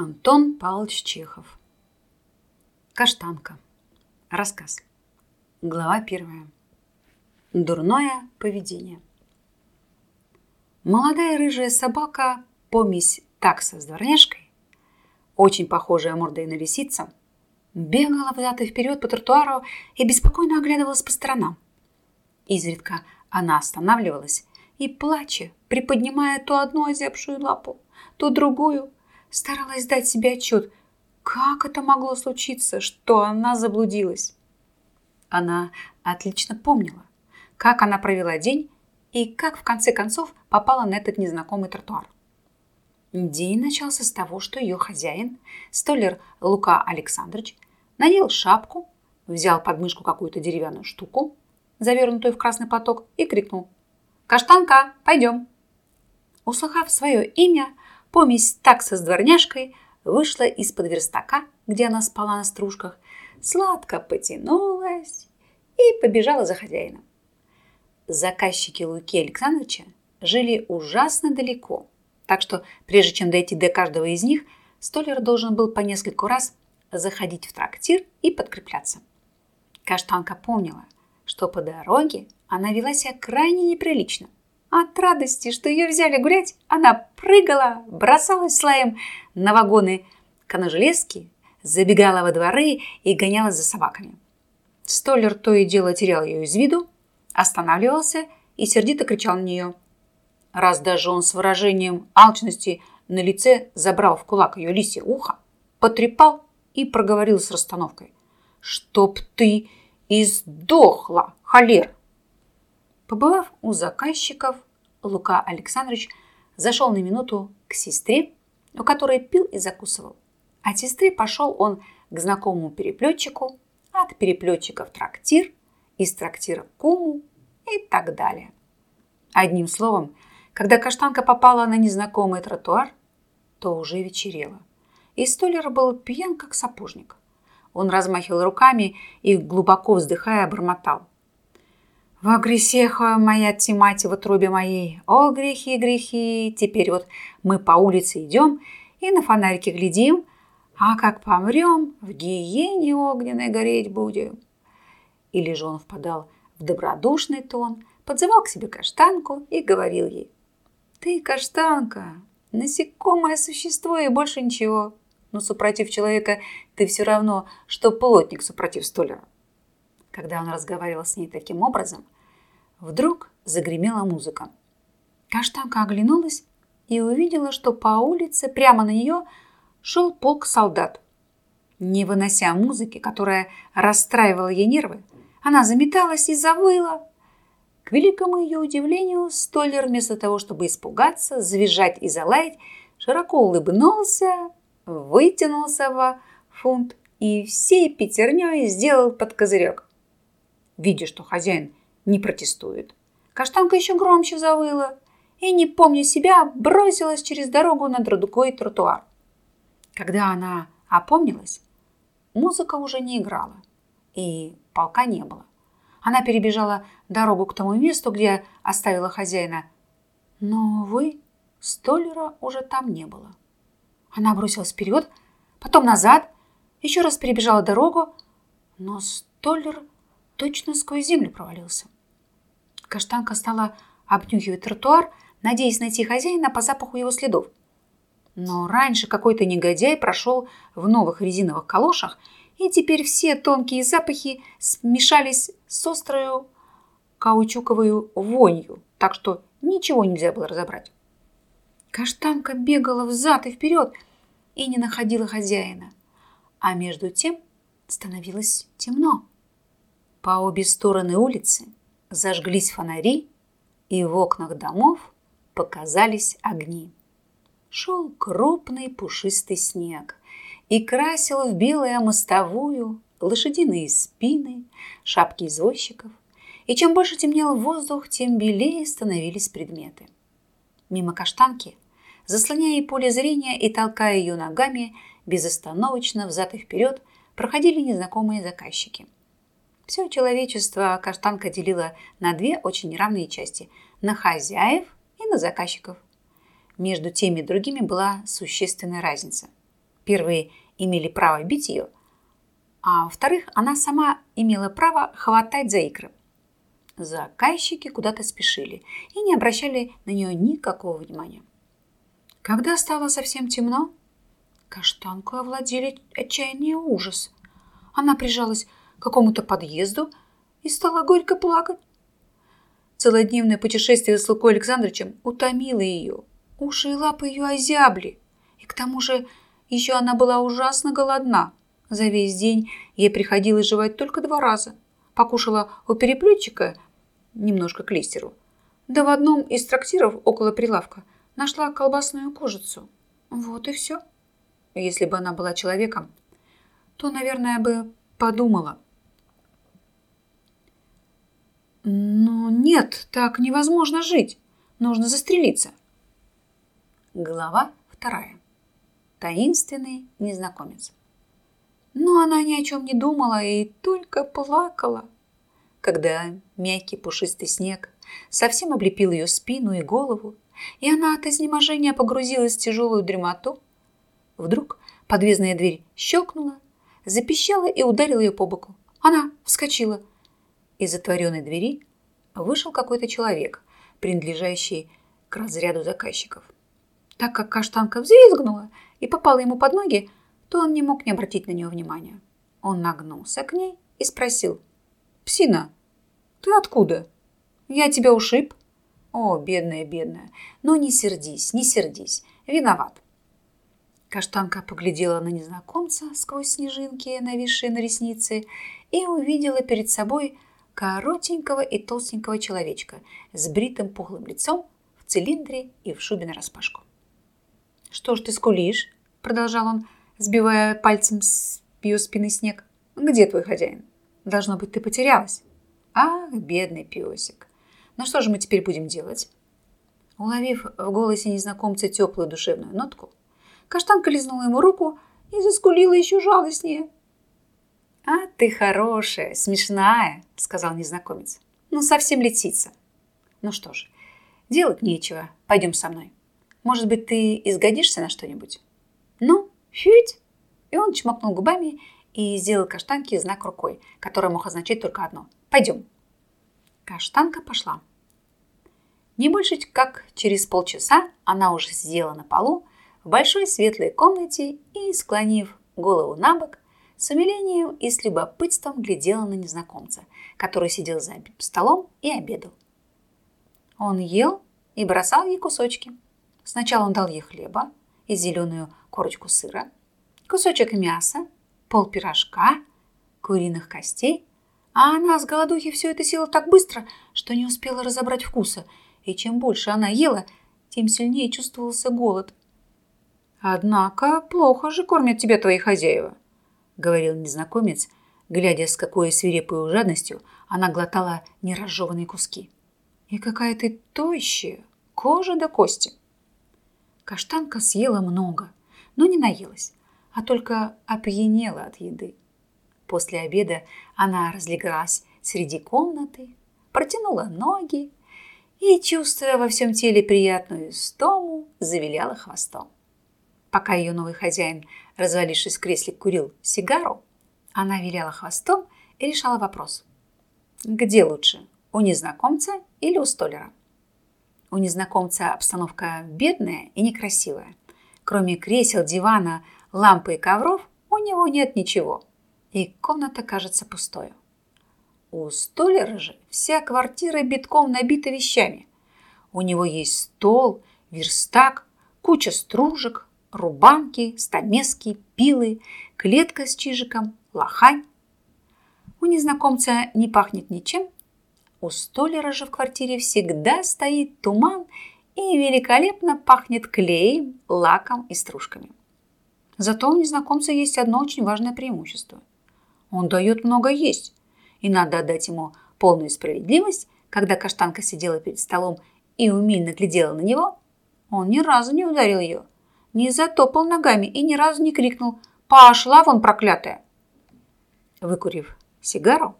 Антон Павлович Чехов. Каштанка. Рассказ. Глава первая. Дурное поведение. Молодая рыжая собака, помесь такса с дворняжкой, очень похожая мордой на лисица, бегала взад и вперед по тротуару и беспокойно оглядывалась по сторонам. Изредка она останавливалась и, плача, приподнимая то одну озябшую лапу, то другую, старалась дать себе отчет, как это могло случиться, что она заблудилась. Она отлично помнила, как она провела день и как в конце концов попала на этот незнакомый тротуар. День начался с того, что ее хозяин, столер Лука Александрович, надел шапку, взял под мышку какую-то деревянную штуку, завернутую в красный платок, и крикнул «Каштанка, пойдем!». Услыхав свое имя, Помесь такса с дворняжкой вышла из-под верстака, где она спала на стружках, сладко потянулась и побежала за хозяином. Заказчики Луки Александровича жили ужасно далеко, так что прежде чем дойти до каждого из них, столер должен был по нескольку раз заходить в трактир и подкрепляться. Каштанка помнила, что по дороге она вела себя крайне неприлично. От радости, что ее взяли гулять, она прыгала, бросалась слаем на вагоны коножелезки, забегала во дворы и гонялась за собаками. Столер то и дело терял ее из виду, останавливался и сердито кричал на нее. Раз даже он с выражением алчности на лице забрал в кулак ее лисье ухо, потрепал и проговорил с расстановкой. «Чтоб ты издохла, холер!» Побывав у заказчиков, Лука Александрович зашел на минуту к сестре, у которой пил и закусывал. От сестры пошел он к знакомому переплетчику, от переплетчика в трактир, из трактира к куму и так далее. Одним словом, когда каштанка попала на незнакомый тротуар, то уже вечерело. И столер был пьян, как сапожник. Он размахивал руками и, глубоко вздыхая, бормотал – во грехеха моя тимати в трубе моей. О, грехи, грехи. Теперь вот мы по улице идем и на фонарики глядим, а как помрем, в гиене огненной гореть будем. Или же он впадал в добродушный тон, подзывал к себе каштанку и говорил ей. Ты, каштанка, насекомое существо и больше ничего. Но супротив человека ты все равно, что плотник супротив столяра. Когда он разговаривал с ней таким образом, вдруг загремела музыка. Каштанка оглянулась и увидела, что по улице прямо на нее шел полк солдат. Не вынося музыки, которая расстраивала ей нервы, она заметалась и завыла. К великому ее удивлению, Столлер вместо того, чтобы испугаться, завизжать и залаять, широко улыбнулся, вытянулся во фунт и всей пятерней сделал под козырек видя, что хозяин не протестует. Каштанка еще громче завыла и, не помня себя, бросилась через дорогу на другой тротуар. Когда она опомнилась, музыка уже не играла, и полка не было. Она перебежала дорогу к тому месту, где оставила хозяина. Но, увы, столера уже там не было. Она бросилась вперед, потом назад, еще раз перебежала дорогу, но столер точно сквозь землю провалился. Каштанка стала обнюхивать тротуар, надеясь найти хозяина по запаху его следов. Но раньше какой-то негодяй прошел в новых резиновых калошах, и теперь все тонкие запахи смешались с острою каучуковой вонью, так что ничего нельзя было разобрать. Каштанка бегала взад и вперед и не находила хозяина, а между тем становилось темно. По обе стороны улицы зажглись фонари, и в окнах домов показались огни. Шел крупный пушистый снег и красил в белое мостовую лошадиные спины, шапки извозчиков. И чем больше темнел воздух, тем белее становились предметы. Мимо каштанки, заслоняя поле зрения и толкая ее ногами, безостановочно взад и вперед проходили незнакомые заказчики – все человечество каштанка делила на две очень неравные части – на хозяев и на заказчиков. Между теми и другими была существенная разница. Первые имели право бить ее, а во-вторых, она сама имела право хватать за икры. Заказчики куда-то спешили и не обращали на нее никакого внимания. Когда стало совсем темно, каштанку овладели отчаяние и ужас. Она прижалась какому-то подъезду и стала горько плакать. Целодневное путешествие с Лукой Александровичем утомило ее. Уши и лапы ее озябли. И к тому же еще она была ужасно голодна. За весь день ей приходилось жевать только два раза. Покушала у переплетчика немножко к листеру. Да в одном из трактиров около прилавка нашла колбасную кожицу. Вот и все. Если бы она была человеком, то, наверное, бы подумала. Но нет, так невозможно жить. Нужно застрелиться. Глава вторая. Таинственный незнакомец. Но она ни о чем не думала и только плакала когда мягкий пушистый снег совсем облепил ее спину и голову, и она от изнеможения погрузилась в тяжелую дремоту, вдруг подвесная дверь щелкнула, запищала и ударила ее по боку. Она вскочила. Из затворенной двери вышел какой-то человек, принадлежащий к разряду заказчиков. Так как каштанка взвизгнула и попала ему под ноги, то он не мог не обратить на нее внимания. Он нагнулся к ней и спросил. «Псина, ты откуда? Я тебя ушиб? О, бедная, бедная. Ну, не сердись, не сердись. Виноват. Каштанка поглядела на незнакомца сквозь снежинки, нависшие на ресницы, и увидела перед собой коротенького и толстенького человечка с бритым пухлым лицом, в цилиндре и в шубе нараспашку. «Что ж ты скулишь?» – продолжал он, сбивая пальцем с ее спины снег. «Где твой хозяин? Должно быть, ты потерялась». Ах, бедный песик. Ну что же мы теперь будем делать? Уловив в голосе незнакомца теплую душевную нотку, каштанка лизнула ему руку и заскулила еще жалостнее. «А ты хорошая, смешная», — сказал незнакомец. «Ну, совсем летится». «Ну что ж, делать нечего. Пойдем со мной. Может быть, ты изгодишься на что-нибудь?» «Ну, фють!» И он чмокнул губами и сделал каштанке знак рукой, который мог означать только одно – Пойдем. Каштанка пошла. Не больше как через полчаса она уже сидела на полу в большой светлой комнате и, склонив голову на бок, с умилением и с любопытством глядела на незнакомца, который сидел за столом и обедал. Он ел и бросал ей кусочки. Сначала он дал ей хлеба и зеленую корочку сыра, кусочек мяса, пол пирожка, куриных костей а она с голодухи все это съела так быстро, что не успела разобрать вкуса. И чем больше она ела, тем сильнее чувствовался голод. «Однако плохо же кормят тебя твои хозяева», — говорил незнакомец, глядя, с какой свирепой жадностью она глотала неразжеванные куски. «И какая ты тощая, кожа до кости». Каштанка съела много, но не наелась, а только опьянела от еды. После обеда она разлеглась среди комнаты, протянула ноги и, чувствуя во всем теле приятную стому, завиляла хвостом. Пока ее новый хозяин, развалившись в кресле, курил сигару, она виляла хвостом и решала вопрос. Где лучше, у незнакомца или у столера? У незнакомца обстановка бедная и некрасивая. Кроме кресел, дивана, лампы и ковров, у него нет ничего – и комната кажется пустой. У Столера же вся квартира битком набита вещами. У него есть стол, верстак, куча стружек, рубанки, стамески, пилы, клетка с чижиком, лохань. У незнакомца не пахнет ничем. У Столера же в квартире всегда стоит туман и великолепно пахнет клеем, лаком и стружками. Зато у незнакомца есть одно очень важное преимущество. Он дает много есть. И надо отдать ему полную справедливость, когда каштанка сидела перед столом и умильно глядела на него, он ни разу не ударил ее, не затопал ногами и ни разу не крикнул «Пошла вон, проклятая!». Выкурив сигару,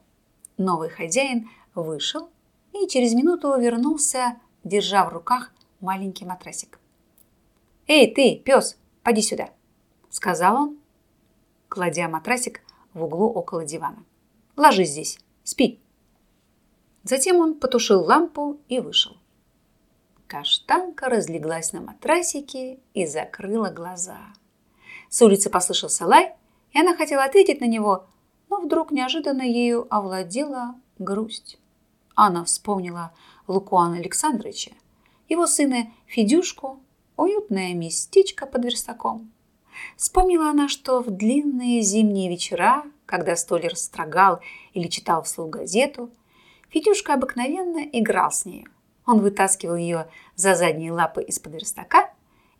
новый хозяин вышел и через минуту вернулся, держа в руках маленький матрасик. «Эй, ты, пес, поди сюда!» — сказал он, кладя матрасик в углу около дивана. «Ложись здесь, спи». Затем он потушил лампу и вышел. Каштанка разлеглась на матрасике и закрыла глаза. С улицы послышался лай, и она хотела ответить на него, но вдруг неожиданно ею овладела грусть. Она вспомнила Лукуана Александровича, его сына Федюшку, уютное местечко под верстаком. Вспомнила она, что в длинные зимние вечера, когда столер строгал или читал вслух газету, Федюшка обыкновенно играл с нею. Он вытаскивал ее за задние лапы из-под верстака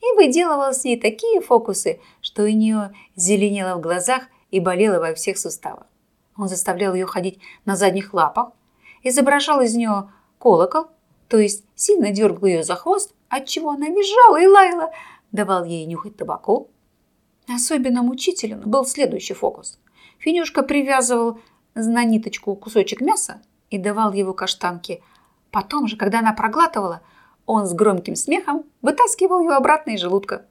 и выделывал с ней такие фокусы, что у нее зеленело в глазах и болело во всех суставах. Он заставлял ее ходить на задних лапах, изображал из нее колокол, то есть сильно дергал ее за хвост, отчего она визжала и лаяла, давал ей нюхать табаку. Особенно мучителен был следующий фокус. Финюшка привязывал на ниточку кусочек мяса и давал его каштанке. Потом же, когда она проглатывала, он с громким смехом вытаскивал ее обратно из желудка.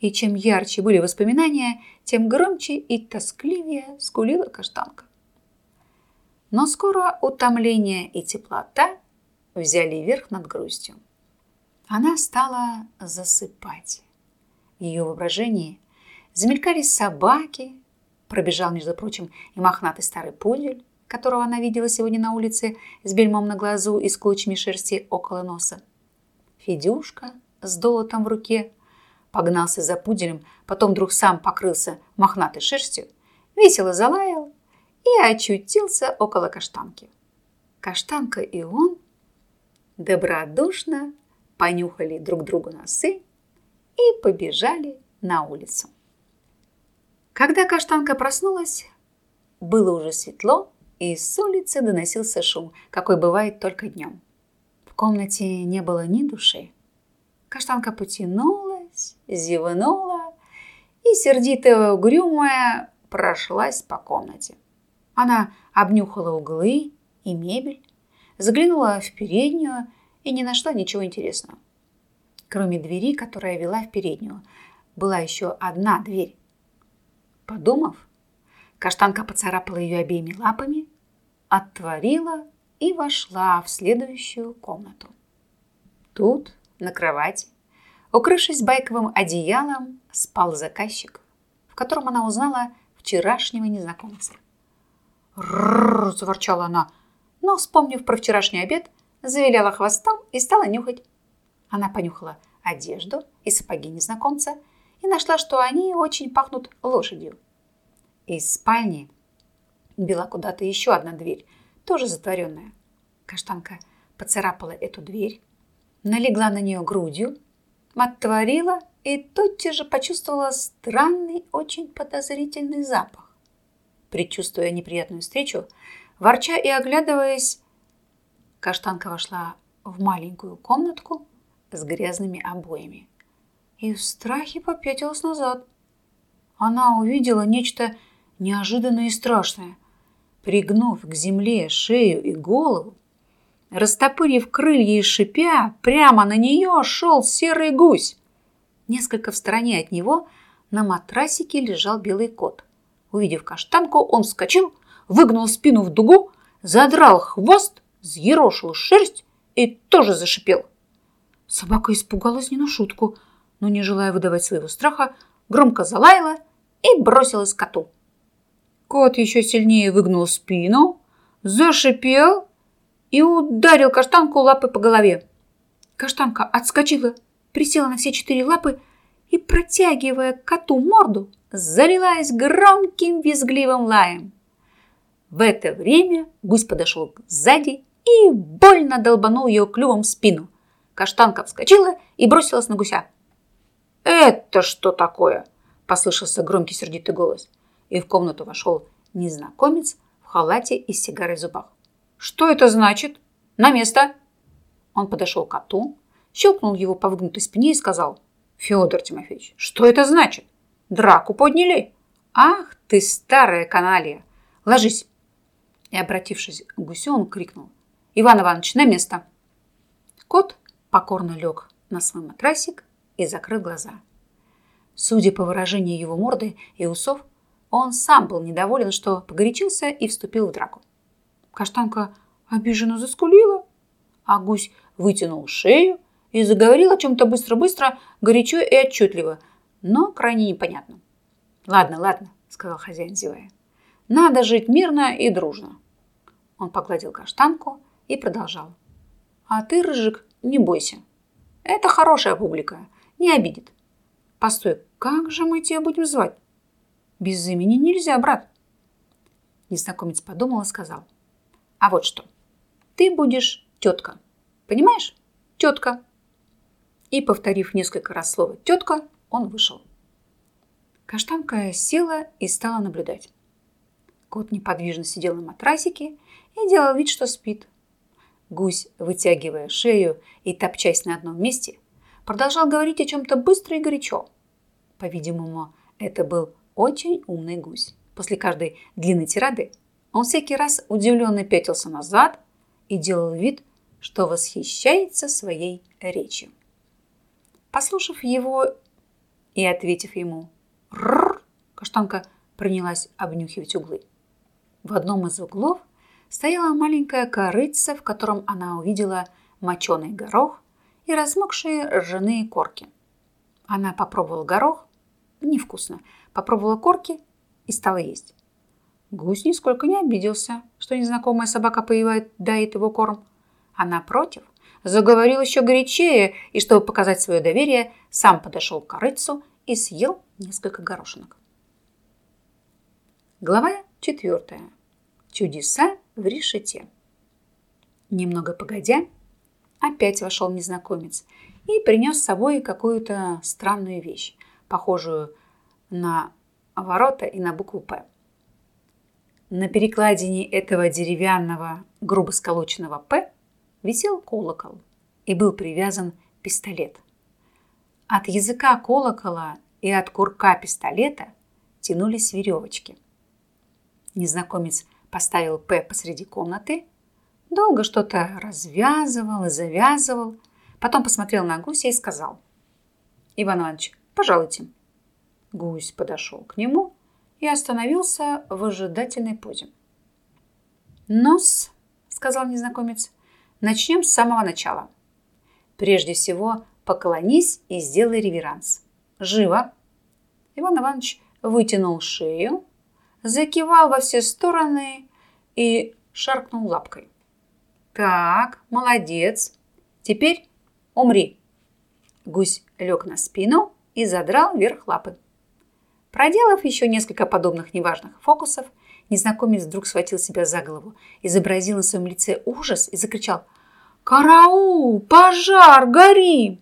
И чем ярче были воспоминания, тем громче и тоскливее скулила каштанка. Но скоро утомление и теплота взяли верх над грустью. Она стала засыпать. В ее воображении замелькались собаки, пробежал, между прочим, и мохнатый старый пудель, которого она видела сегодня на улице с бельмом на глазу и с клочьями шерсти около носа. Федюшка с долотом в руке погнался за пуделем, потом вдруг сам покрылся мохнатой шерстью, весело залаял и очутился около каштанки. Каштанка и он добродушно понюхали друг другу носы и побежали на улицу. Когда каштанка проснулась, было уже светло, и с улицы доносился шум, какой бывает только днем. В комнате не было ни души. Каштанка потянулась, зевнула и, сердитая угрюмая, прошлась по комнате. Она обнюхала углы и мебель, заглянула в переднюю и не нашла ничего интересного. Кроме двери, которая вела в переднюю, была еще одна дверь. Подумав, каштанка поцарапала ее обеими лапами, отворила и вошла в следующую комнату. Тут, на кровати, укрывшись байковым одеялом, спал заказчик, в котором она узнала вчерашнего незнакомца. «Ррррр!» – заворчала она, но, вспомнив про вчерашний обед, завиляла хвостом и стала нюхать. Она понюхала одежду и сапоги незнакомца и нашла, что они очень пахнут лошадью. Из спальни била куда-то еще одна дверь, тоже затворенная. Каштанка поцарапала эту дверь, налегла на нее грудью, отворила и тотчас же почувствовала странный, очень подозрительный запах. Предчувствуя неприятную встречу, ворча и оглядываясь, Каштанка вошла в маленькую комнатку с грязными обоями и в страхе попятилась назад. Она увидела нечто неожиданное и страшное. Пригнув к земле шею и голову, растопырив крылья и шипя, прямо на нее шел серый гусь. Несколько в стороне от него на матрасике лежал белый кот. Увидев каштанку, он вскочил, выгнул спину в дугу, задрал хвост взъерошил шерсть и тоже зашипел. Собака испугалась не на шутку, но, не желая выдавать своего страха, громко залаяла и бросилась к коту. Кот еще сильнее выгнул спину, зашипел и ударил каштанку лапой по голове. Каштанка отскочила, присела на все четыре лапы и, протягивая коту морду, залилась громким визгливым лаем. В это время гусь подошел сзади и больно долбанул ее клювом в спину. Каштанка вскочила и бросилась на гуся. «Это что такое?» – послышался громкий сердитый голос. И в комнату вошел незнакомец в халате и с сигарой в зубах. «Что это значит? На место!» Он подошел к коту, щелкнул его по выгнутой спине и сказал. «Федор Тимофеевич, что это значит? Драку подняли? Ах ты, старая каналья! Ложись!» И, обратившись к гусю, он крикнул. Иван Иванович, на место!» Кот покорно лег на свой матрасик и закрыл глаза. Судя по выражению его морды и усов, он сам был недоволен, что погорячился и вступил в драку. Каштанка обиженно заскулила, а гусь вытянул шею и заговорил о чем-то быстро-быстро, горячо и отчетливо, но крайне непонятно. «Ладно, ладно», — сказал хозяин, зевая. «Надо жить мирно и дружно». Он погладил каштанку и продолжал. «А ты, Рыжик, не бойся. Это хорошая публика, не обидит. Постой, как же мы тебя будем звать? Без имени нельзя, брат». Незнакомец подумал и сказал. «А вот что. Ты будешь тетка. Понимаешь? Тетка». И, повторив несколько раз слово «тетка», он вышел. Каштанка села и стала наблюдать. Кот неподвижно сидел на матрасике и делал вид, что спит. Гусь, вытягивая шею и топчась на одном месте, продолжал говорить о чем-то быстро и горячо. По-видимому, это был очень умный гусь. После каждой длинной тирады он всякий раз удивленно пятился назад и делал вид, что восхищается своей речью. Послушав его и ответив ему «Рррр!», каштанка принялась обнюхивать углы. В одном из углов стояла маленькая корыца, в котором она увидела моченый горох и размокшие ржаные корки. Она попробовала горох, невкусно, попробовала корки и стала есть. Гусь нисколько не обиделся, что незнакомая собака поевает, дает его корм, а напротив – заговорил еще горячее и, чтобы показать свое доверие, сам подошел к корыцу и съел несколько горошинок. Глава четвертая. Чудеса в решете. Немного погодя, опять вошел незнакомец и принес с собой какую-то странную вещь, похожую на ворота и на букву «П». На перекладине этого деревянного, грубо сколоченного «П» висел колокол и был привязан пистолет. От языка колокола и от курка пистолета тянулись веревочки. Незнакомец поставил П посреди комнаты, долго что-то развязывал и завязывал, потом посмотрел на гуся и сказал, «Иван Иванович, пожалуйте». Гусь подошел к нему и остановился в ожидательной позе. «Ну-с», сказал незнакомец, Начнем с самого начала. Прежде всего, поклонись и сделай реверанс. Живо. Иван Иванович вытянул шею, закивал во все стороны и шаркнул лапкой. Так, молодец. Теперь умри. Гусь лег на спину и задрал вверх лапы. Проделав еще несколько подобных неважных фокусов, Незнакомец вдруг схватил себя за голову, изобразил на своем лице ужас и закричал «Караул! Пожар! Гори!»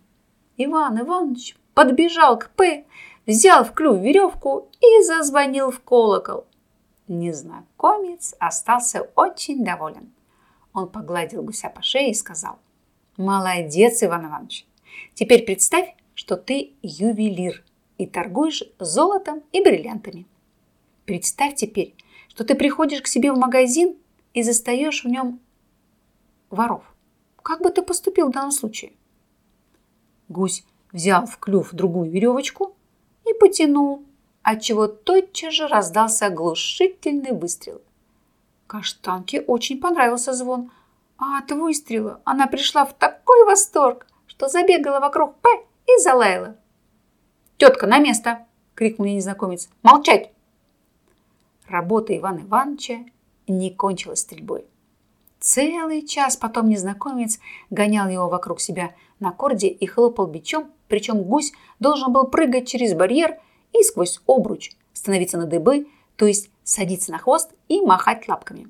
Иван Иванович подбежал к П, взял в клюв веревку и зазвонил в колокол. Незнакомец остался очень доволен. Он погладил гуся по шее и сказал «Молодец, Иван Иванович! Теперь представь, что ты ювелир и торгуешь золотом и бриллиантами. Представь теперь, что ты приходишь к себе в магазин и застаешь в нем воров. Как бы ты поступил в данном случае? Гусь взял в клюв другую веревочку и потянул, отчего тотчас же раздался оглушительный выстрел. Каштанке очень понравился звон, а от выстрела она пришла в такой восторг, что забегала вокруг П и залаяла. «Тетка, на место!» – крикнул ей незнакомец. «Молчать!» Работа Ивана Ивановича не кончилась стрельбой. Целый час потом незнакомец гонял его вокруг себя на корде и хлопал бичом, причем гусь должен был прыгать через барьер и сквозь обруч становиться на дыбы, то есть садиться на хвост и махать лапками.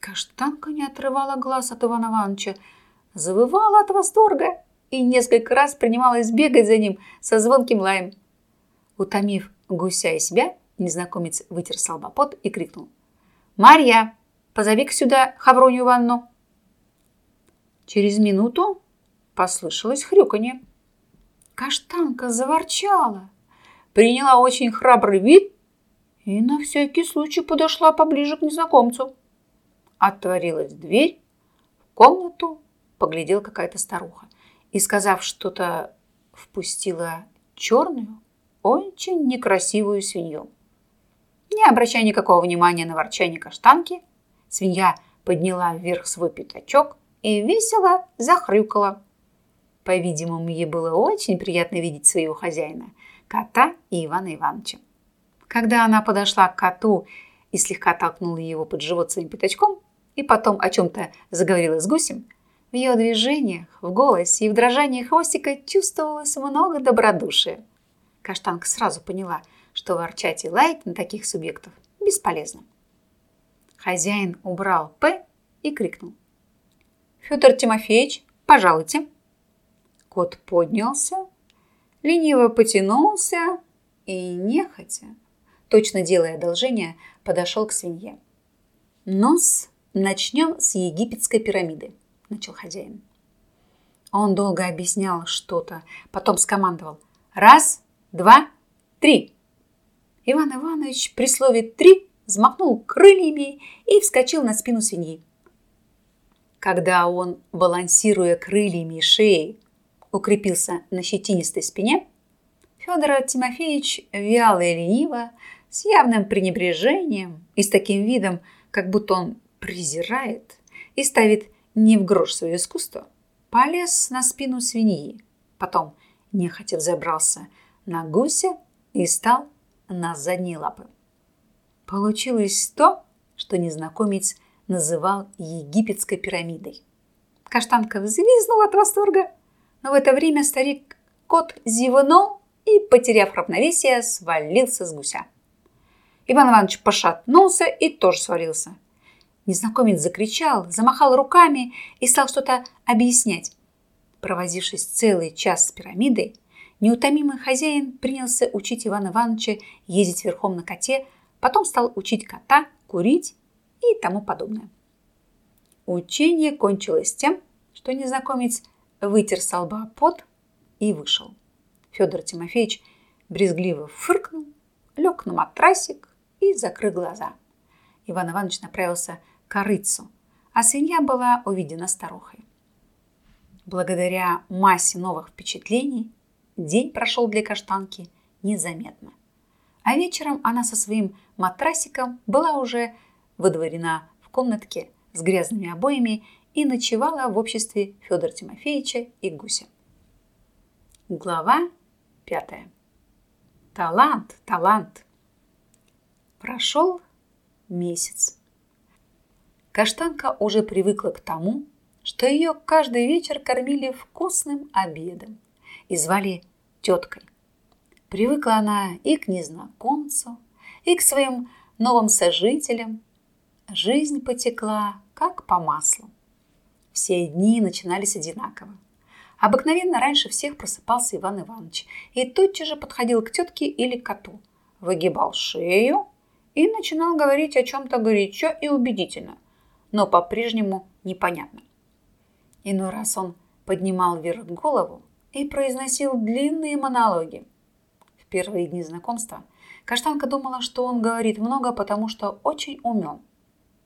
Каштанка не отрывала глаз от Ивана Ивановича, завывала от восторга и несколько раз принималась бегать за ним со звонким лаем. Утомив гуся и себя, Незнакомец вытер салбопот и крикнул. «Марья, позови-ка сюда Хавронию Ивановну!» Через минуту послышалось хрюканье. Каштанка заворчала, приняла очень храбрый вид и на всякий случай подошла поближе к незнакомцу. Отворилась дверь, в комнату поглядела какая-то старуха и, сказав что-то, впустила черную, очень некрасивую свинью. Не обращая никакого внимания на ворчание каштанки, свинья подняла вверх свой пятачок и весело захрюкала. По-видимому, ей было очень приятно видеть своего хозяина, кота и Ивана Ивановича. Когда она подошла к коту и слегка толкнула его под живот своим пятачком, и потом о чем-то заговорила с гусем, в ее движениях, в голосе и в дрожании хвостика чувствовалось много добродушия. Каштанка сразу поняла, что ворчать и лаять на таких субъектов бесполезно. Хозяин убрал «П» и крикнул. «Федор Тимофеевич, пожалуйте!» Кот поднялся, лениво потянулся и, нехотя, точно делая одолжение, подошел к свинье. «Нос начнем с египетской пирамиды», – начал хозяин. Он долго объяснял что-то, потом скомандовал «Раз, два, три!» Иван Иванович при слове «три» взмахнул крыльями и вскочил на спину свиньи. Когда он, балансируя крыльями и шеей, укрепился на щетинистой спине, Федор Тимофеевич вяло и лениво, с явным пренебрежением и с таким видом, как будто он презирает и ставит не в грош свое искусство, полез на спину свиньи. Потом нехотя взобрался на гуся и стал на задние лапы. Получилось то, что незнакомец называл египетской пирамидой. Каштанка взвизгнула от восторга – но в это время старик кот зевнул и, потеряв равновесие, свалился с гуся. Иван Иванович пошатнулся и тоже свалился. Незнакомец закричал, замахал руками и стал что-то объяснять. Провозившись целый час с пирамидой, неутомимый хозяин принялся учить Ивана Ивановича ездить верхом на коте, потом стал учить кота курить и тому подобное. Учение кончилось тем, что незнакомец вытер с лба пот и вышел. Федор Тимофеевич брезгливо фыркнул, лег на матрасик и закрыл глаза. Иван Иванович направился корыцу, а свинья была увидена старухой. Благодаря массе новых впечатлений день прошел для каштанки незаметно. А вечером она со своим матрасиком была уже выдворена в комнатке с грязными обоями и ночевала в обществе Федора Тимофеевича и Гуся. Глава пятая. Талант, талант. Прошел месяц. Каштанка уже привыкла к тому, что ее каждый вечер кормили вкусным обедом и звали теткой. Привыкла она и к незнакомцу, и к своим новым сожителям. Жизнь потекла, как по маслу. Все дни начинались одинаково. Обыкновенно раньше всех просыпался Иван Иванович и тотчас же подходил к тетке или коту, выгибал шею и начинал говорить о чем-то горячо и убедительно, но по-прежнему непонятно. Иной раз он поднимал вверх голову и произносил длинные монологи. В первые дни знакомства Каштанка думала, что он говорит много, потому что очень умен –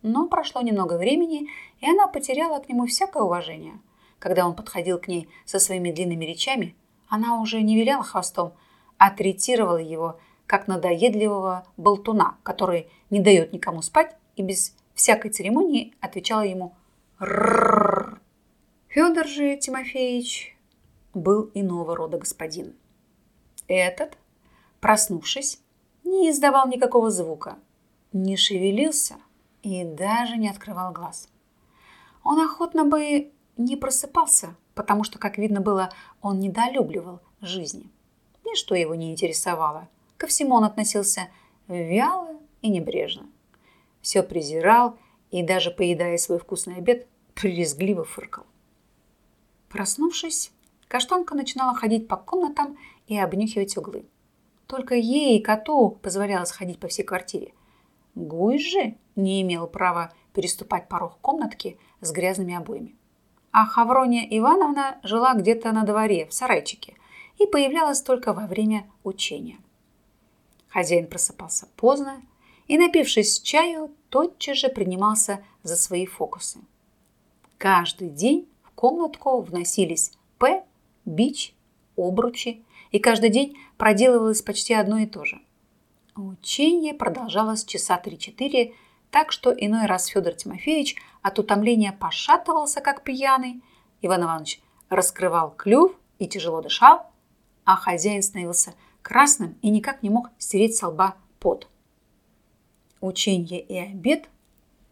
но прошло немного времени, и она потеряла к нему всякое уважение. Когда он подходил к ней со своими длинными речами, она уже не виляла хвостом, а третировала его как надоедливого болтуна, который не дает никому спать и без всякой церемонии отвечала ему «Рррррр». Федор же Тимофеевич был иного рода господин. Этот, проснувшись, не издавал никакого звука, не шевелился, и даже не открывал глаз. Он охотно бы не просыпался, потому что, как видно было, он недолюбливал жизни. Ничто его не интересовало. Ко всему он относился вяло и небрежно. Все презирал и, даже поедая свой вкусный обед, прилезгливо фыркал. Проснувшись, каштанка начинала ходить по комнатам и обнюхивать углы. Только ей и коту позволялось ходить по всей квартире. Гусь же не имел права переступать порог комнатки с грязными обоями. А Хаврония Ивановна жила где-то на дворе, в сарайчике, и появлялась только во время учения. Хозяин просыпался поздно и, напившись чаю, тотчас же принимался за свои фокусы. Каждый день в комнатку вносились П, бич, обручи, и каждый день проделывалось почти одно и то же. Учение продолжалось часа три-четыре, так что иной раз Федор Тимофеевич от утомления пошатывался, как пьяный. Иван Иванович раскрывал клюв и тяжело дышал, а хозяин становился красным и никак не мог стереть со лба пот. Учение и обед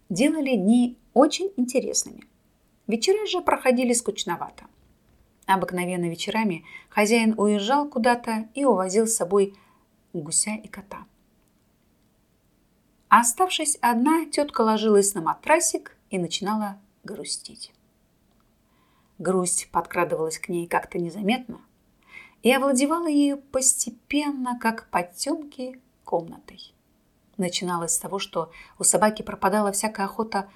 делали дни очень интересными. Вечера же проходили скучновато. Обыкновенно вечерами хозяин уезжал куда-то и увозил с собой гуся и кота. Оставшись одна, тетка ложилась на матрасик и начинала грустить. Грусть подкрадывалась к ней как-то незаметно и овладевала ею постепенно, как потемки комнатой. Начиналось с того, что у собаки пропадала всякая охота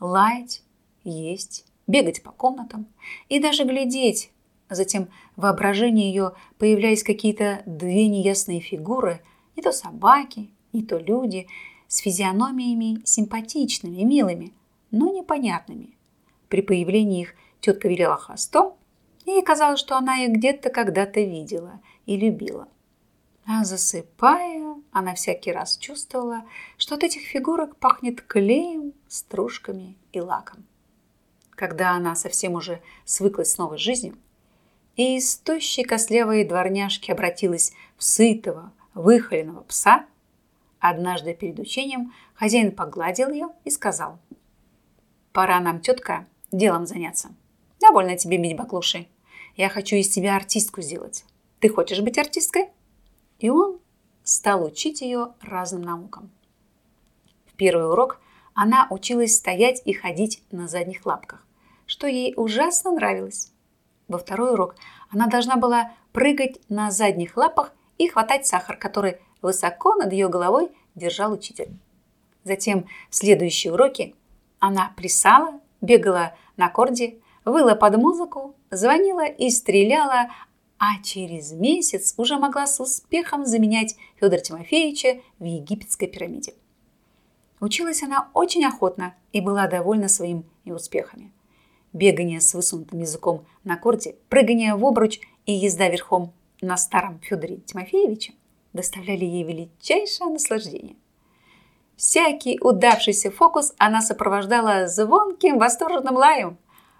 лаять, есть, бегать по комнатам и даже глядеть. Затем в воображении ее появлялись какие-то две неясные фигуры, не то собаки, не то люди, с физиономиями симпатичными, милыми, но непонятными. При появлении их тетка виляла хвостом, и казалось, что она их где-то когда-то видела и любила. А засыпая, она всякий раз чувствовала, что от этих фигурок пахнет клеем, стружками и лаком. Когда она совсем уже свыклась с новой жизнью, и из тощей костлявой дворняжки обратилась в сытого, выхоленного пса, однажды перед учением хозяин погладил ее и сказал, «Пора нам, тетка, делом заняться. Довольно тебе бить баклуши. Я хочу из тебя артистку сделать. Ты хочешь быть артисткой?» И он стал учить ее разным наукам. В первый урок она училась стоять и ходить на задних лапках, что ей ужасно нравилось. Во второй урок она должна была прыгать на задних лапах и хватать сахар, который высоко над ее головой держал учитель. Затем в следующие уроки она плясала, бегала на корде, выла под музыку, звонила и стреляла, а через месяц уже могла с успехом заменять Федора Тимофеевича в египетской пирамиде. Училась она очень охотно и была довольна своими успехами. Бегание с высунутым языком на корде, прыгание в обруч и езда верхом на старом Федоре Тимофеевиче доставляли ей величайшее наслаждение. Всякий удавшийся фокус она сопровождала звонким восторженным лаем.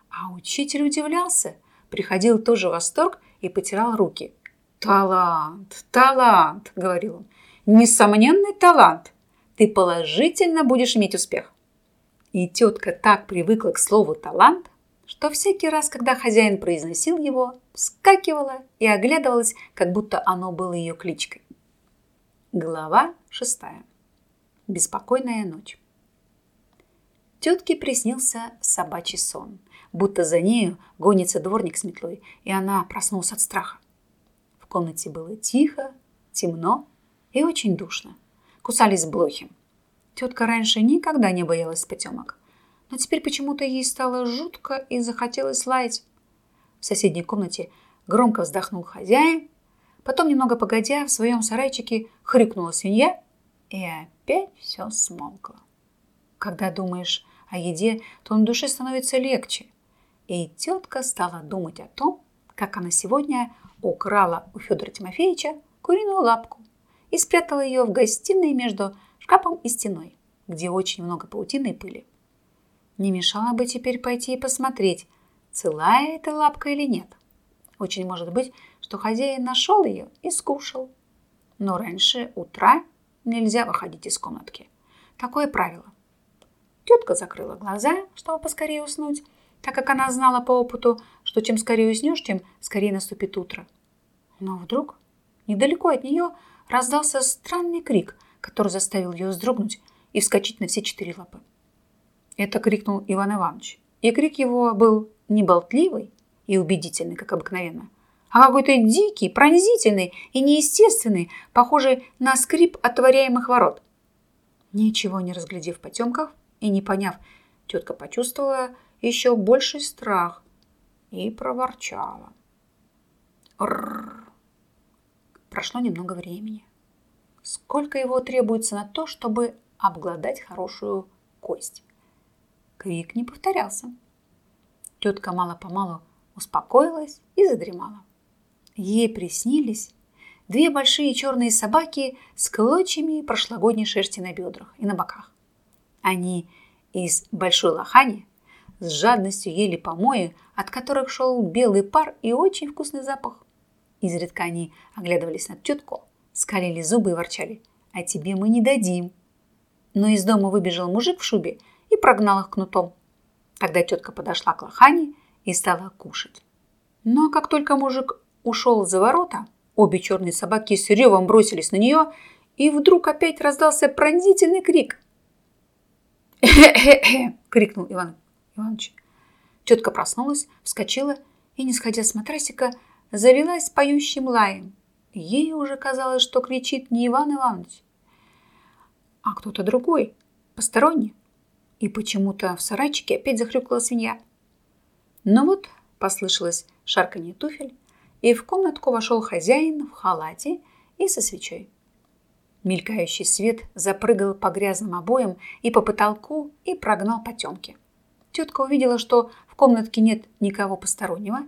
А учитель удивлялся, приходил тоже восторг и потирал руки. «Талант, талант!» – говорил он. «Несомненный талант! Ты положительно будешь иметь успех!» И тетка так привыкла к слову «талант», что всякий раз, когда хозяин произносил его, вскакивала и оглядывалась, как будто оно было ее кличкой. Глава шестая. Беспокойная ночь. Тетке приснился собачий сон будто за нею гонится дворник с метлой, и она проснулась от страха. В комнате было тихо, темно и очень душно. Кусались блохи. Тетка раньше никогда не боялась потемок, но теперь почему-то ей стало жутко и захотелось лаять. В соседней комнате громко вздохнул хозяин, потом, немного погодя, в своем сарайчике хрюкнула свинья, и опять все смолкло. Когда думаешь о еде, то на душе становится легче. И тетка стала думать о том, как она сегодня украла у Федора Тимофеевича куриную лапку и спрятала ее в гостиной между шкафом и стеной, где очень много паутины и пыли. Не мешало бы теперь пойти и посмотреть, целая эта лапка или нет. Очень может быть, что хозяин нашел ее и скушал. Но раньше утра нельзя выходить из комнатки. Такое правило. Тетка закрыла глаза, чтобы поскорее уснуть, так как она знала по опыту, что чем скорее уснешь, тем скорее наступит утро. Но вдруг недалеко от нее раздался странный крик, который заставил ее вздрогнуть и вскочить на все четыре лапы. Это крикнул Иван Иванович. И крик его был не болтливый и убедительный, как обыкновенно, а какой-то дикий, пронзительный и неестественный, похожий на скрип отворяемых ворот. Ничего не разглядев в потемках и не поняв, тетка почувствовала, еще больший страх и проворчала. Рррр. Прошло немного времени. Сколько его требуется на то, чтобы обглодать хорошую кость? Крик не повторялся. Тетка мало-помалу успокоилась и задремала. ей приснились две большие черные собаки с клочьями прошлогодней шерсти на бедрах и на боках. Они из большой лохани с жадностью ели помои, от которых шел белый пар и очень вкусный запах. Изредка они оглядывались на тетку, скалили зубы и ворчали. «А тебе мы не дадим!» Но из дома выбежал мужик в шубе и прогнал их кнутом. Тогда тетка подошла к лохане и стала кушать. Но как только мужик ушел за ворота, обе черные собаки с ревом бросились на нее, и вдруг опять раздался пронзительный крик. «Хе-хе-хе!» – крикнул Иван Иванович. Тетка проснулась, вскочила и, не сходя с матрасика, завелась поющим лаем. Ей уже казалось, что кричит не Иван Иванович, а кто-то другой, посторонний. И почему-то в сарайчике опять захрюкала свинья. Но вот послышалось шарканье туфель, и в комнатку вошел хозяин в халате и со свечой. Мелькающий свет запрыгал по грязным обоям и по потолку и прогнал потемки. Тетка увидела, что в комнатке нет никого постороннего.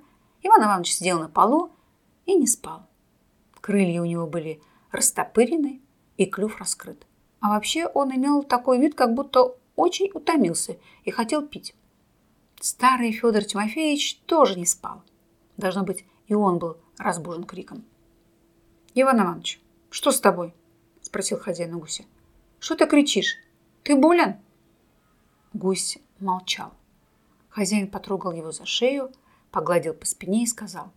Иван Иванович сидел на полу и не спал. Крылья у него были растопырены и клюв раскрыт. А вообще он имел такой вид, как будто очень утомился и хотел пить. Старый Федор Тимофеевич тоже не спал. Должно быть, и он был разбужен криком. «Иван Иванович, что с тобой?» – спросил хозяин гуся. «Что ты кричишь? Ты болен?» Гусь молчал. Хозяин потрогал его за шею, погладил по спине и сказал.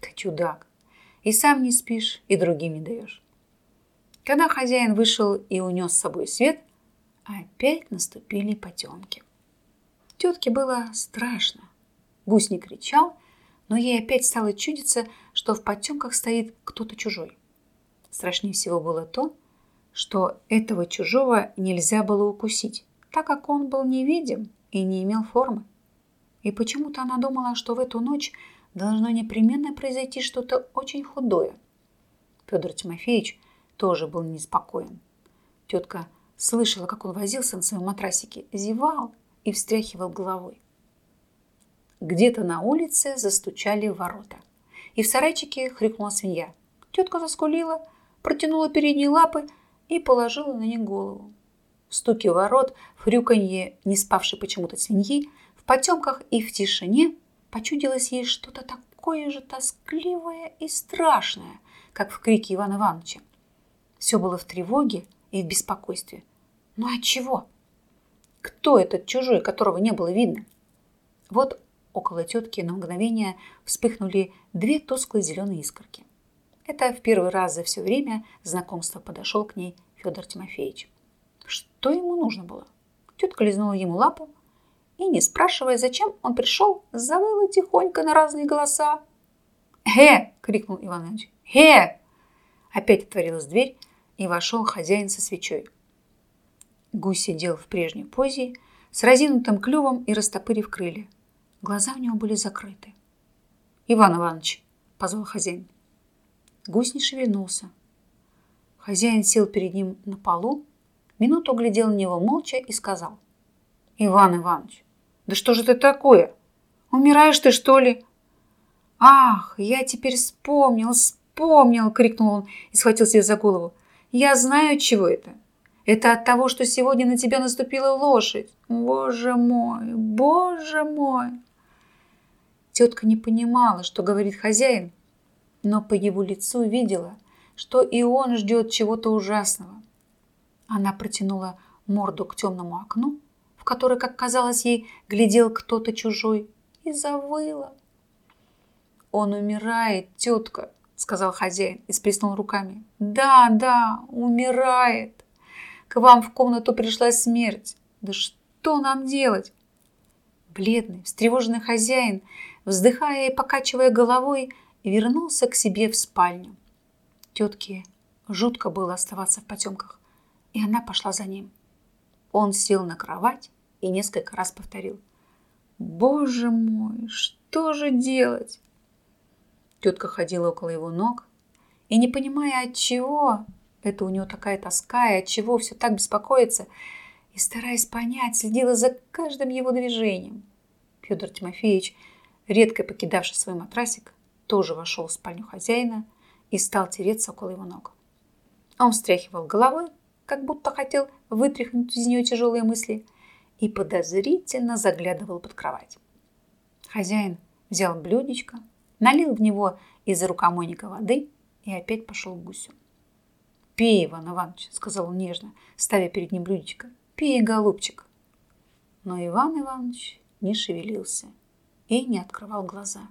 «Ты чудак, и сам не спишь, и другим не даешь». Когда хозяин вышел и унес с собой свет, опять наступили потемки. Тетке было страшно. Гусь не кричал, но ей опять стало чудиться, что в потемках стоит кто-то чужой. Страшнее всего было то, что этого чужого нельзя было укусить, так как он был невидим и не имел формы. И почему-то она думала, что в эту ночь должно непременно произойти что-то очень худое. Федор Тимофеевич тоже был неспокоен. Тетка слышала, как он возился на своем матрасике, зевал и встряхивал головой. Где-то на улице застучали ворота. И в сарайчике хрюкнула свинья. Тетка заскулила, протянула передние лапы и положила на них голову. В стуке ворот, в хрюканье не спавшей почему-то свиньи, потемках и в тишине почудилось ей что-то такое же тоскливое и страшное, как в крике Ивана Ивановича. Все было в тревоге и в беспокойстве. Ну от чего? Кто этот чужой, которого не было видно? Вот около тетки на мгновение вспыхнули две тусклые зеленые искорки. Это в первый раз за все время знакомства подошел к ней Федор Тимофеевич. Что ему нужно было? Тетка лизнула ему лапу и, не спрашивая, зачем он пришел, завыла тихонько на разные голоса. «Хе!» – крикнул Иван Иванович. «Хе!» Опять отворилась дверь, и вошел хозяин со свечой. Гусь сидел в прежней позе, с разинутым клювом и растопырив крылья. Глаза у него были закрыты. «Иван Иванович!» – позвал хозяин. Гусь не шевельнулся. Хозяин сел перед ним на полу, минуту глядел на него молча и сказал. «Иван Иванович, да что же ты такое? Умираешь ты, что ли?» «Ах, я теперь вспомнил, вспомнил!» – крикнул он и схватил себя за голову. Я знаю, чего это. Это от того, что сегодня на тебя наступила лошадь. Боже мой, боже мой. Тетка не понимала, что говорит хозяин, но по его лицу видела, что и он ждет чего-то ужасного. Она протянула морду к темному окну, в которое, как казалось ей, глядел кто-то чужой, и завыла. «Он умирает, тетка!» сказал хозяин и сплеснул руками. «Да, да, умирает. К вам в комнату пришла смерть. Да что нам делать?» Бледный, встревоженный хозяин, вздыхая и покачивая головой, вернулся к себе в спальню. Тетке жутко было оставаться в потемках, и она пошла за ним. Он сел на кровать и несколько раз повторил. «Боже мой, что же делать?» Тетка ходила около его ног и, не понимая от чего, это у него такая тоска, и от чего все так беспокоится, и, стараясь понять, следила за каждым его движением. Федор Тимофеевич, редко покидавший свой матрасик, тоже вошел в спальню хозяина и стал тереться около его ног. Он встряхивал головой, как будто хотел вытряхнуть из нее тяжелые мысли, и подозрительно заглядывал под кровать. Хозяин взял блюдечко, налил в него из рукомойника воды и опять пошел к гусю. «Пей, Иван Иванович», — сказал он нежно, ставя перед ним блюдечко. «Пей, голубчик». Но Иван Иванович не шевелился и не открывал глаза.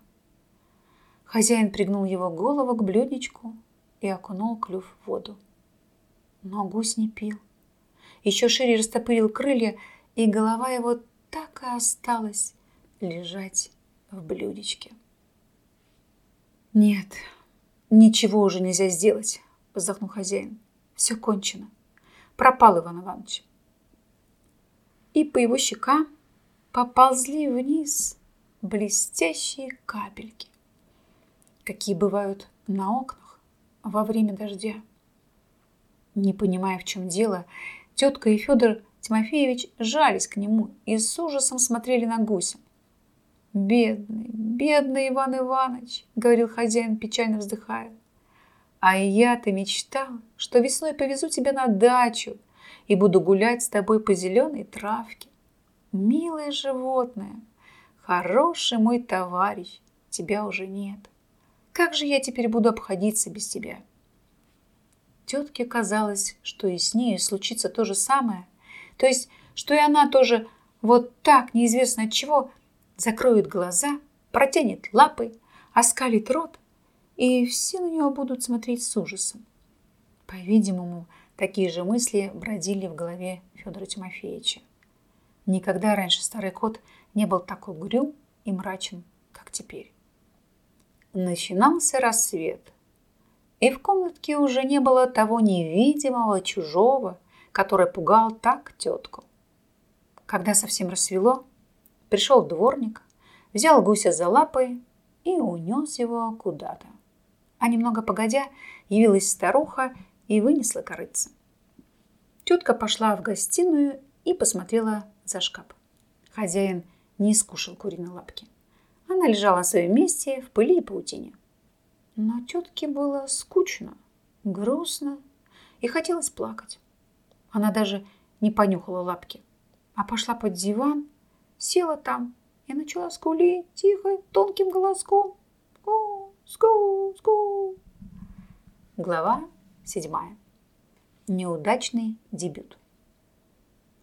Хозяин пригнул его голову к блюдечку и окунул клюв в воду. Но гусь не пил. Еще шире растопырил крылья, и голова его так и осталась лежать в блюдечке. «Нет, ничего уже нельзя сделать», – вздохнул хозяин. «Все кончено. Пропал Иван Иванович». И по его щекам поползли вниз блестящие капельки, какие бывают на окнах во время дождя. Не понимая, в чем дело, тетка и Федор Тимофеевич жались к нему и с ужасом смотрели на гуся. «Бедный, бедный Иван Иванович!» — говорил хозяин, печально вздыхая. «А я-то мечтал, что весной повезу тебя на дачу и буду гулять с тобой по зеленой травке. Милое животное, хороший мой товарищ, тебя уже нет. Как же я теперь буду обходиться без тебя?» Тетке казалось, что и с ней случится то же самое, то есть, что и она тоже вот так, неизвестно от чего, закроет глаза, протянет лапы, оскалит рот, и все на него будут смотреть с ужасом. По-видимому, такие же мысли бродили в голове Федора Тимофеевича. Никогда раньше старый кот не был так угрюм и мрачен, как теперь. Начинался рассвет, и в комнатке уже не было того невидимого чужого, который пугал так тетку. Когда совсем рассвело, Пришел дворник, взял гуся за лапы и унес его куда-то. А немного погодя явилась старуха и вынесла корыца. Тетка пошла в гостиную и посмотрела за шкаф. Хозяин не скушал куриной лапки. Она лежала на своем месте в пыли и паутине. Но тетке было скучно, грустно и хотелось плакать. Она даже не понюхала лапки, а пошла под диван села там и начала скулить тихо, тонким голоском. Ску, ску, ску. Глава седьмая. Неудачный дебют.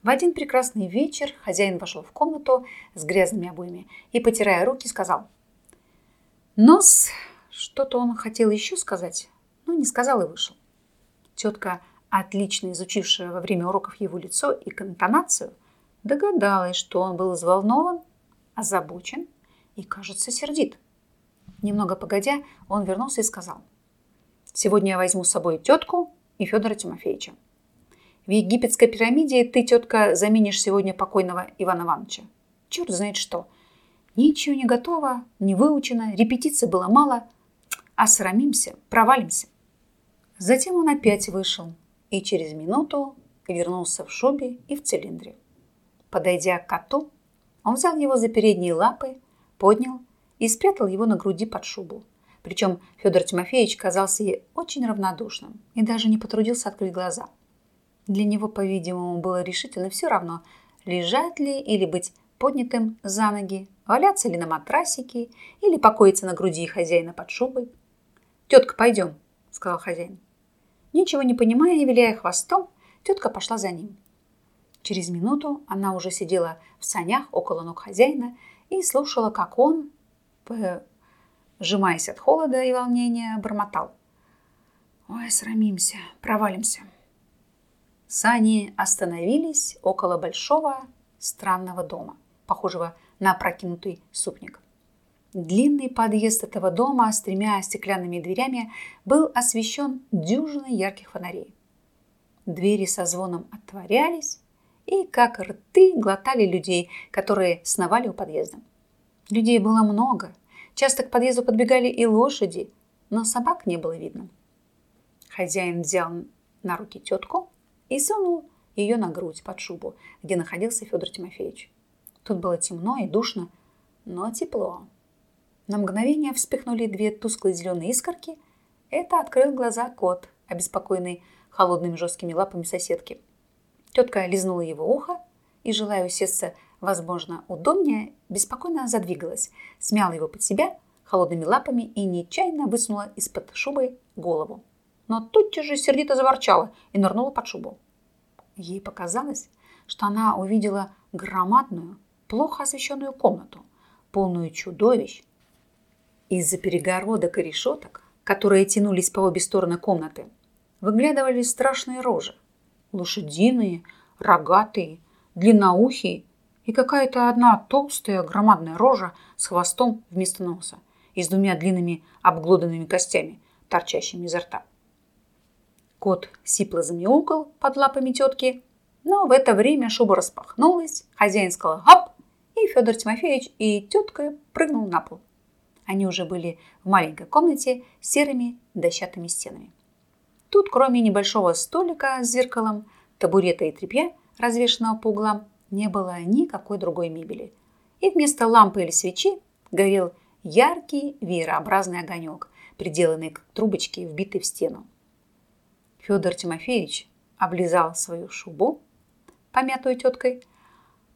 В один прекрасный вечер хозяин вошел в комнату с грязными обоями и, потирая руки, сказал. Нос, что-то он хотел еще сказать, но не сказал и вышел. Тетка, отлично изучившая во время уроков его лицо и интонацию, догадалась, что он был взволнован, озабочен и, кажется, сердит. Немного погодя, он вернулся и сказал. «Сегодня я возьму с собой тетку и Федора Тимофеевича. В египетской пирамиде ты, тетка, заменишь сегодня покойного Ивана Ивановича. Черт знает что. Ничего не готово, не выучено, репетиции было мало. А срамимся, провалимся». Затем он опять вышел и через минуту вернулся в шубе и в цилиндре. Подойдя к коту, он взял его за передние лапы, поднял и спрятал его на груди под шубу. Причем Федор Тимофеевич казался ей очень равнодушным и даже не потрудился открыть глаза. Для него, по-видимому, было решительно все равно, лежать ли или быть поднятым за ноги, валяться ли на матрасике или покоиться на груди хозяина под шубой. «Тетка, пойдем», — сказал хозяин. Ничего не понимая и виляя хвостом, тетка пошла за ним. Через минуту она уже сидела в санях около ног хозяина и слушала, как он, сжимаясь от холода и волнения, бормотал. «Ой, срамимся, провалимся». Сани остановились около большого странного дома, похожего на прокинутый супник. Длинный подъезд этого дома с тремя стеклянными дверями был освещен дюжиной ярких фонарей. Двери со звоном отворялись, и как рты глотали людей, которые сновали у подъезда. Людей было много. Часто к подъезду подбегали и лошади, но собак не было видно. Хозяин взял на руки тетку и сунул ее на грудь под шубу, где находился Федор Тимофеевич. Тут было темно и душно, но тепло. На мгновение вспыхнули две тусклые зеленые искорки. Это открыл глаза кот, обеспокоенный холодными жесткими лапами соседки. Тетка лизнула его ухо и, желая усесться, возможно, удобнее, беспокойно задвигалась, смяла его под себя холодными лапами и нечаянно высунула из-под шубы голову. Но тут же сердито заворчала и нырнула под шубу. Ей показалось, что она увидела громадную, плохо освещенную комнату, полную чудовищ. Из-за перегородок и решеток, которые тянулись по обе стороны комнаты, выглядывали страшные рожи. Лошадиные, рогатые, длинноухие и какая-то одна толстая громадная рожа с хвостом вместо носа и с двумя длинными обглоданными костями, торчащими изо рта. Кот сипло замяукал под лапами тетки, но в это время шуба распахнулась, хозяин сказал «Хоп!» и Федор Тимофеевич и тетка прыгнул на пол. Они уже были в маленькой комнате с серыми дощатыми стенами. Тут, кроме небольшого столика с зеркалом, табурета и тряпья, развешенного по углам, не было никакой другой мебели. И вместо лампы или свечи горел яркий веерообразный огонек, приделанный к трубочке, вбитый в стену. Федор Тимофеевич облизал свою шубу, помятую теткой,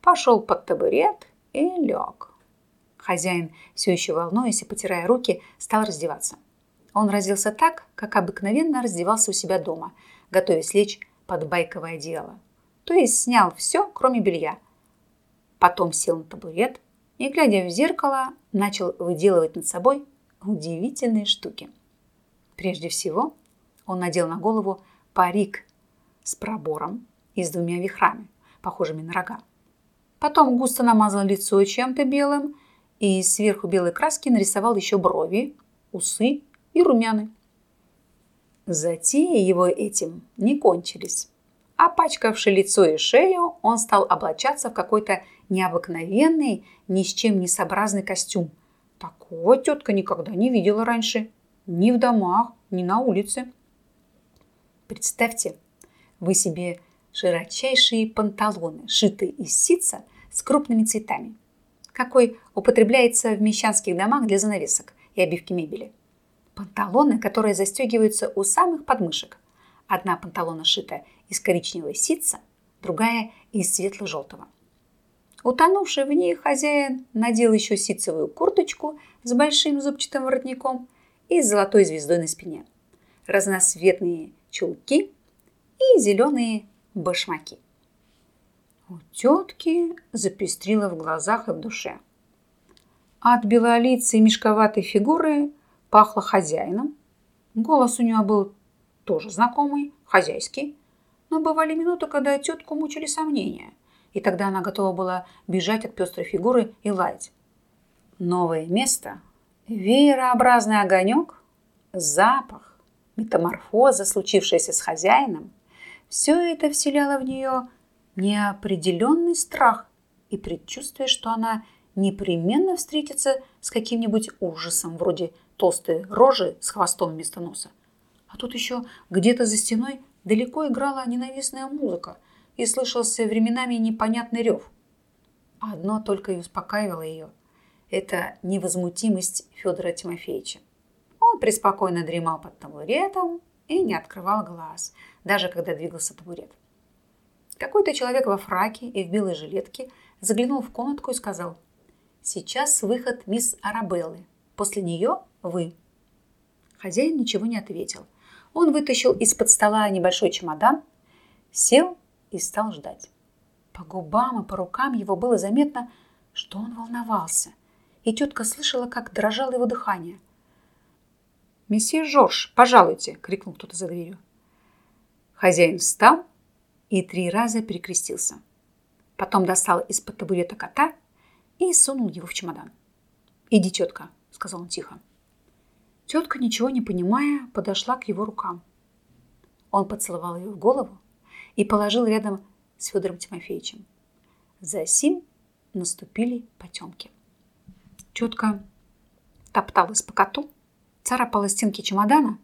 пошел под табурет и лег. Хозяин, все еще волнуясь и потирая руки, стал раздеваться. Он разделся так, как обыкновенно раздевался у себя дома, готовясь лечь под байковое одеяло. То есть снял все, кроме белья. Потом сел на табурет и, глядя в зеркало, начал выделывать над собой удивительные штуки. Прежде всего, он надел на голову парик с пробором и с двумя вихрами, похожими на рога. Потом густо намазал лицо чем-то белым и сверху белой краски нарисовал еще брови, усы и румяны. Затеи его этим не кончились. Опачкавши лицо и шею, он стал облачаться в какой-то необыкновенный, ни с чем не сообразный костюм. Такого тетка никогда не видела раньше. Ни в домах, ни на улице. Представьте, вы себе широчайшие панталоны, шитые из ситца с крупными цветами, какой употребляется в мещанских домах для занавесок и обивки мебели. Панталоны, которые застегиваются у самых подмышек. Одна панталона шита из коричневого ситца, другая из светло-желтого. Утонувший в ней хозяин надел еще ситцевую курточку с большим зубчатым воротником и с золотой звездой на спине, разноцветные чулки и зеленые башмаки. У тетки запестрило в глазах и в душе. От белолицей мешковатой фигуры пахло хозяином. Голос у нее был тоже знакомый, хозяйский. Но бывали минуты, когда тетку мучили сомнения, и тогда она готова была бежать от пестрой фигуры и лаять. Новое место, веерообразный огонек, запах, метаморфоза, случившаяся с хозяином, все это вселяло в нее неопределенный страх и предчувствие, что она непременно встретится с каким-нибудь ужасом, вроде толстой рожи с хвостом вместо носа. А тут еще где-то за стеной далеко играла ненавистная музыка и слышался временами непонятный рев. Одно только и успокаивало ее – это невозмутимость Федора Тимофеевича. Он преспокойно дремал под табуретом и не открывал глаз, даже когда двигался табурет. Какой-то человек во фраке и в белой жилетке заглянул в комнатку и сказал «Сейчас выход мисс Арабеллы. После нее вы». Хозяин ничего не ответил. Он вытащил из-под стола небольшой чемодан, сел и стал ждать. По губам и по рукам его было заметно, что он волновался, и тетка слышала, как дрожало его дыхание. «Месье Жорж, пожалуйте!» — крикнул кто-то за дверью. Хозяин встал и три раза перекрестился. Потом достал из-под табурета кота и сунул его в чемодан. «Иди, тетка», — сказал он тихо. Тетка, ничего не понимая, подошла к его рукам. Он поцеловал ее в голову и положил рядом с Федором Тимофеевичем. За сим наступили потемки. Тетка топталась по коту, царапала стенки чемодана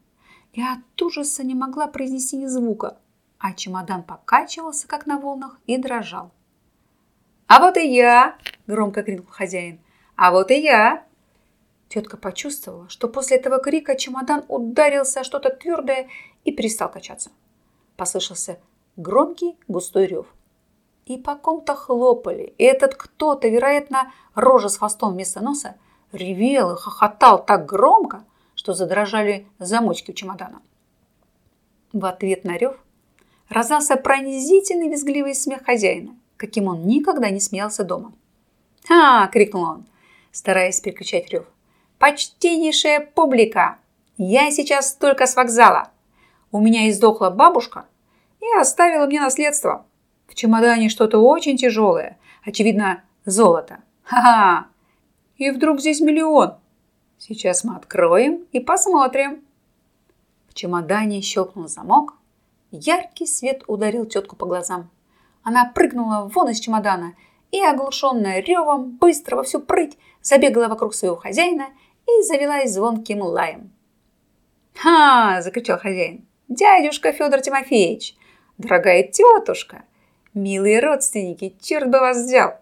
и от ужаса не могла произнести ни звука а чемодан покачивался, как на волнах, и дрожал. «А вот и я!» – громко крикнул хозяин. «А вот и я!» Тетка почувствовала, что после этого крика чемодан ударился о что-то твердое и перестал качаться. Послышался громкий густой рев. И по ком-то хлопали, и этот кто-то, вероятно, рожа с хвостом вместо носа, ревел и хохотал так громко, что задрожали замочки у чемодана. В ответ на рев раздался пронизительный визгливый смех хозяина, каким он никогда не смеялся дома. «Ха!» – крикнул он, стараясь переключать рев. «Почтеннейшая публика! Я сейчас только с вокзала. У меня издохла бабушка и оставила мне наследство. В чемодане что-то очень тяжелое, очевидно, золото. Ха-ха! И вдруг здесь миллион. Сейчас мы откроем и посмотрим». В чемодане щелкнул замок. Яркий свет ударил тетку по глазам. Она прыгнула вон из чемодана и, оглушенная ревом, быстро во всю прыть забегала вокруг своего хозяина и завелась звонким лаем. «Ха!» – закричал хозяин. «Дядюшка Федор Тимофеевич! Дорогая тетушка! Милые родственники, черт бы вас взял!»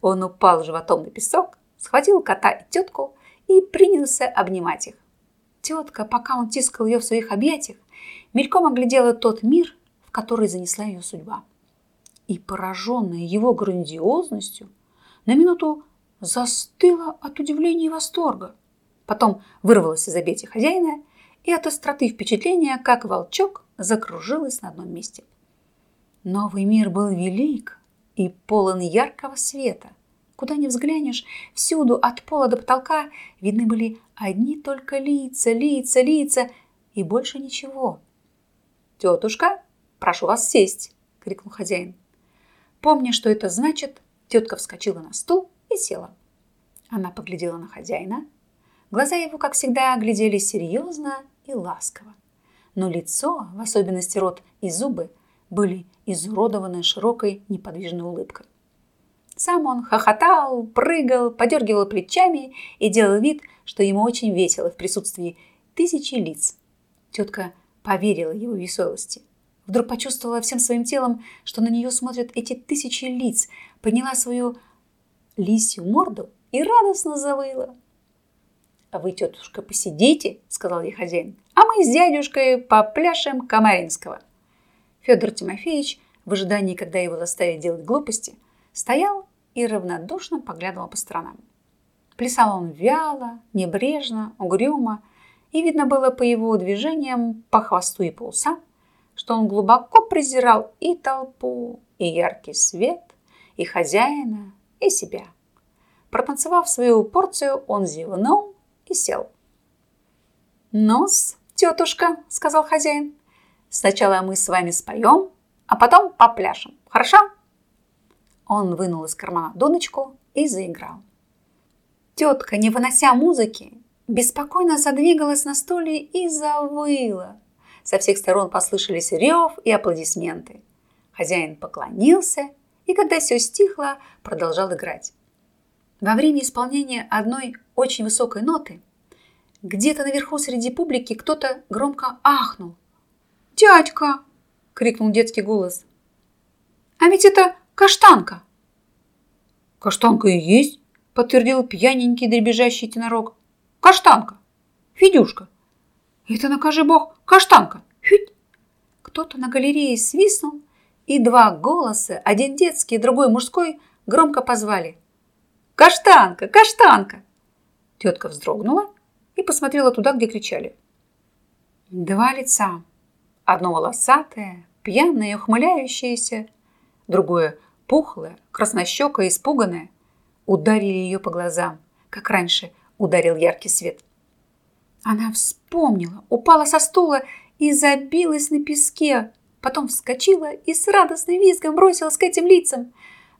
Он упал животом на песок, схватил кота и тетку и принялся обнимать их. Тетка, пока он тискал ее в своих объятиях, мельком оглядела тот мир, в который занесла ее судьба. И, пораженная его грандиозностью, на минуту застыла от удивления и восторга. Потом вырвалась из объятий хозяина и от остроты впечатления, как волчок, закружилась на одном месте. Новый мир был велик и полон яркого света. Куда ни взглянешь, всюду от пола до потолка видны были одни только лица, лица, лица и больше ничего. «Тетушка, прошу вас сесть!» – крикнул хозяин. Помня, что это значит, тетка вскочила на стул и села. Она поглядела на хозяина. Глаза его, как всегда, глядели серьезно и ласково. Но лицо, в особенности рот и зубы, были изуродованы широкой неподвижной улыбкой. Сам он хохотал, прыгал, подергивал плечами и делал вид, что ему очень весело в присутствии тысячи лиц. Тетка поверила его веселости. Вдруг почувствовала всем своим телом, что на нее смотрят эти тысячи лиц, подняла свою лисью морду и радостно завыла. «А вы, тетушка, посидите», — сказал ей хозяин, «а мы с дядюшкой попляшем Камаринского». Федор Тимофеевич, в ожидании, когда его заставят делать глупости, стоял и равнодушно поглядывал по сторонам. Плясал он вяло, небрежно, угрюмо, и видно было по его движениям, по хвосту и по усам, что он глубоко презирал и толпу, и яркий свет, и хозяина, и себя. Протанцевав свою порцию, он зевнул и сел. «Ну-с, тетушка», — сказал хозяин, — «сначала мы с вами споем, а потом попляшем, хорошо?» Он вынул из кармана дудочку и заиграл. Тетка, не вынося музыки, беспокойно задвигалась на стуле и завыла. Со всех сторон послышались рев и аплодисменты. Хозяин поклонился и, когда все стихло, продолжал играть. Во время исполнения одной очень высокой ноты где-то наверху среди публики кто-то громко ахнул. «Дядька!» – крикнул детский голос. «А ведь это каштанка!» «Каштанка и есть!» – подтвердил пьяненький дребезжащий тенорог. «Каштанка! Федюшка! Это, накажи бог, каштанка! Хють!» Кто-то на галерее свистнул, и два голоса, один детский, другой мужской, громко позвали. «Каштанка! Каштанка!» Тетка вздрогнула и посмотрела туда, где кричали. Два лица. Одно волосатое, пьяное и ухмыляющееся, другое пухлое, краснощекое, испуганное, ударили ее по глазам, как раньше ударил яркий свет. Она вспомнила, упала со стула и забилась на песке, потом вскочила и с радостным визгом бросилась к этим лицам.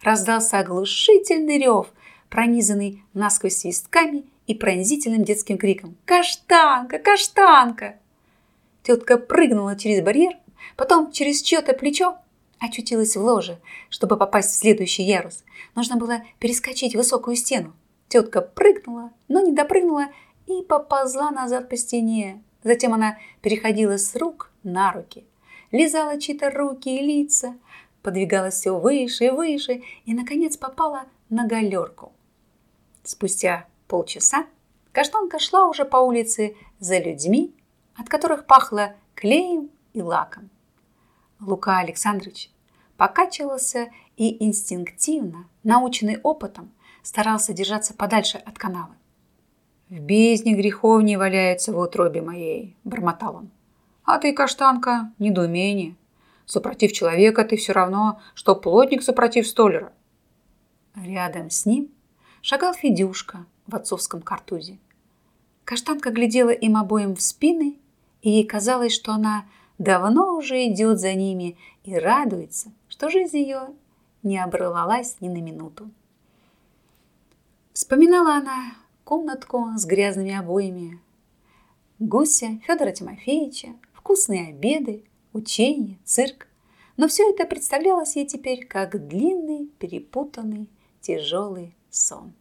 Раздался оглушительный рев, пронизанный насквозь свистками и пронзительным детским криком «Каштанка! Каштанка!». Тетка прыгнула через барьер, потом через чье-то плечо, очутилась в ложе, чтобы попасть в следующий ярус. Нужно было перескочить высокую стену. Тетка прыгнула, но не допрыгнула и поползла назад по стене. Затем она переходила с рук на руки, лизала чьи-то руки и лица, подвигалась все выше и выше и, наконец, попала на галерку. Спустя полчаса Каштанка шла уже по улице за людьми, от которых пахло клеем и лаком. Лука Александрович покачивался и инстинктивно, наученный опытом, старался держаться подальше от канавы. «В бездне греховней валяется в утробе моей», – бормотал он. «А ты, каштанка, недоумение. Супротив человека ты все равно, что плотник супротив столяра». Рядом с ним шагал Федюшка в отцовском картузе. Каштанка глядела им обоим в спины, и ей казалось, что она давно уже идет за ними и радуется, что жизнь ее не оборвалась ни на минуту. Вспоминала она комнатку с грязными обоями, Гуся, Федора Тимофеевича, вкусные обеды, учения, цирк. Но все это представлялось ей теперь как длинный, перепутанный, тяжелый сон.